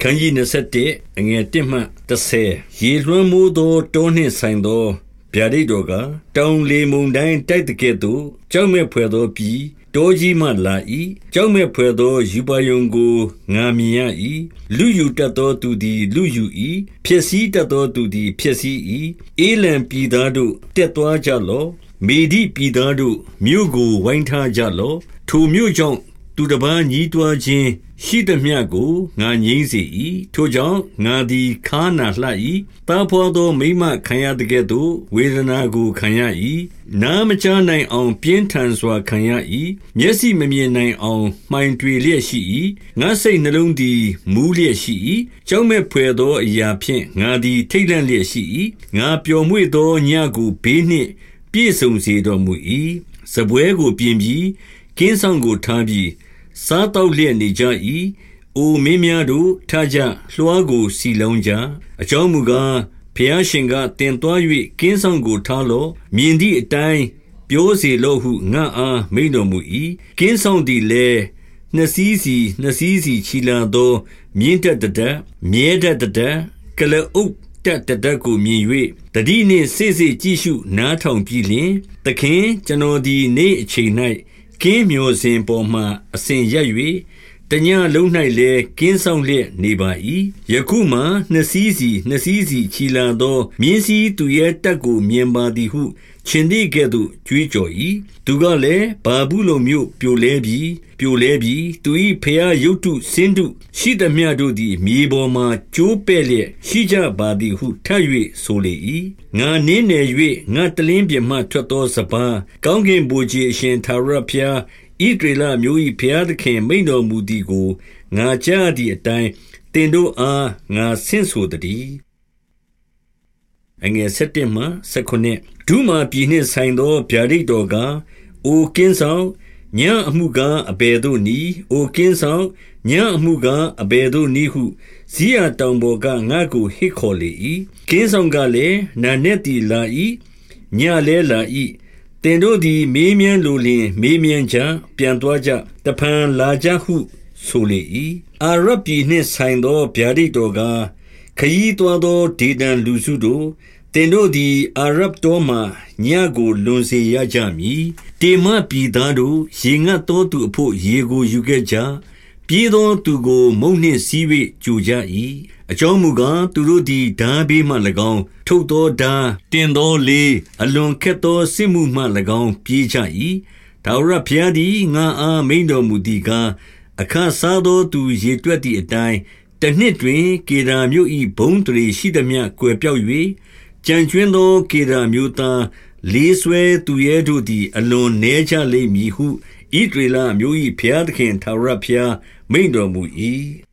ခန်းကြီး27အငယ်1မှ30ရေလွှမ်းမိုးသောတောနှင့်ဆိုင်သောဗျာဒိတ်တော်ကတောင်လေမုန်တိုင်းတိုက်တဲ့ကဲ့သို့ကြောက်မဲ့ဖွယ်သောပြည်တောကြီးမှလာ၏ကြောက်မဲ့ဖွယ်သောယူပါယုံကိုငာမြင်ရ၏လူယူတတ်သောသူသည်လူယူ၏ဖြစ်စည်းတတ်သောသူသည်ဖြစ်စည်း၏အေလံပြည်သားတို့တက်သွားကြလော့မေဒီပြည်သားတို့မြို့ကိုဝိုင်းထားကြလော့ထိုမြို့ကြောင့် သူတပားညီးတွားခြင်းရှိသမျှကိုငါငြိမ့်စေ၏ထိုကြောင့်ငါသည်ခါနာလှ၏တာဖောသောမိမခံရတဲ့ကဲ့သို့ဝေဒနာကိုခံရ၏နားမချနိုင်အောင် ပြင်းထန်စွာခံရ၏မျက်စိမမြင်နိုင်အောင်မှိုင်တွေလျက်ရှိ၏ငါစိတ်နှလုံးသည်မူးလျက်ရှိ၏ကြောက်မဲ့ဖွယ်သောအရာဖြင့်ငါသည်ထိတ်လန့်လျက်ရှိ၏ငါပျော်မွေ့သောညကိုဘေးနှင့် ပြည့်စုံစေတော်မူ၏စပွဲကိုပြင်ပြီးကင်းဆောင်ကိုထားပြီး စားတောက်လျက်နေကြ၏။အိုမင်းများတို့ထကြလွှားကိုစီလုံးကြ။အကြောင်းမူကားဖျားရှင်ကတင်သွား၍ကင်းဆောင်ကိုထားလော့။မြင်သည့်အတိုင်းပြောစေလော့ဟုငါအားမိန်တော်မူ၏။ကင်းဆောင်သည်လည်းနှစ်စည်းစီနှစ်စည်းစီချီလာသော မြင့်တက်တက်မြဲတက်တက်ကလအုပ်တက်တက်ကိုမြင်၍တတိနှင့်စိစိကြည့်ရှုနားထောင်ပြီးလျင်သခင်ကျွန်တော်ဒီနေ့အချိန်၌ ကင်းမျောစဉ်ပေါ်မှအစဉ်ရက်၍ တညလုံး၌လည်းကင်းဆောင်လျက်နေပါ၏ယခုမှနှစ်စည်းစီနှစ်စည်းစီချီလာသော မြင်းစည်းသူရဲ့တက်ကိုမြင်ပါသည်ဟုရှင်သည်ကဲ့သို့ကြွေးကြော်၏သူကလည်းဘာဘူးလုံမျိုးပြိုလဲပြီးပြိုလဲပြီးသူ၏ဖျားရုတ်တုစင်းတုရှိသမျှတို့သည်မြေပေါ်မှကျိုးပဲ့လျက်ရှိကြပါသည်ဟုထပ်၍ဆိုလေ၏ငါနင်းနယ်၍ငါတလင်းပြမှထွက်သောစပားကောင်းကင်ဘုရားအရှင်သာရဖျား ဣဒေလမျိုး၏ဖျားသခင် မိန်တော်မူသည်ကိုငါကြားသည့်အတိုင်းတင်တို့အားငါဆင့်ဆိုသည်အငယ်7မှ19ဒုမာပြည်နှင့်ဆိုင်သောဗျာဒိတ်တော်ကအိုကင်းဆောင်ညံအမှုကားအဘယ်သို့နီအိုကင်းဆောင်ညံအမှုကားအဘယ်သို့နီဟုဇီးရတောင်ပေါ်ကငါကိုဟစ်ခေါ်လေ၏ကင်းဆောင်ကလည်းနာနဲ့တီလာ၏ညလဲလာ၏တ င်တို့သည် မေးမြန်းလိုလျင် မေးမြန်းကြ ပြန်သွားကြ တဖန်လာကြဟု ဆိုလေ၏အာရပြည်နှင့်ဆိုင်သော ဗျာဒိတ်တော်ကခရီးသွားသော ဒေဒန်လူစုတို့တင်တို့သည် အာရဗ်တောမှညကို လွန်စေရကြမည် တေမပြည်သားတို့ ရေငတ်သောသူအဖို့ ရေကို ယူခဲ့ကြ ပြေးသောသူကို မုန်နှင့်စီး၍ကြိုကြ၏အကြောင်းမူကားသူတို့သည်ဓာဘေးမှ၎င်း ထုတ်သောဓာတင်သောလေးအလွန်ခက်သောစစ်မှုမှ၎င်း ပြေးကြ၏ဒါဝရဖျားသည်ငါအားမိန်တော်မူသည်ကားအခါစားသောသူရေတွက်သည့်အတိုင်းတနှစ်တွင် ကေဒါမြို့၏ဘုံတရီရှိသည်မြကွယ်ပြောက်၍ကြံကျွင်းသောကေဒါမျိုးသားလေးဆွဲသူရဲတို့သည် အလွန်နှဲကြလိမ့်မည်ဟုဣဒရေလမျိုး၏ဘုရားသခင်ထာဝရဘုရား မိန်တော်မူ၏